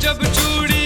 जब चूड़ी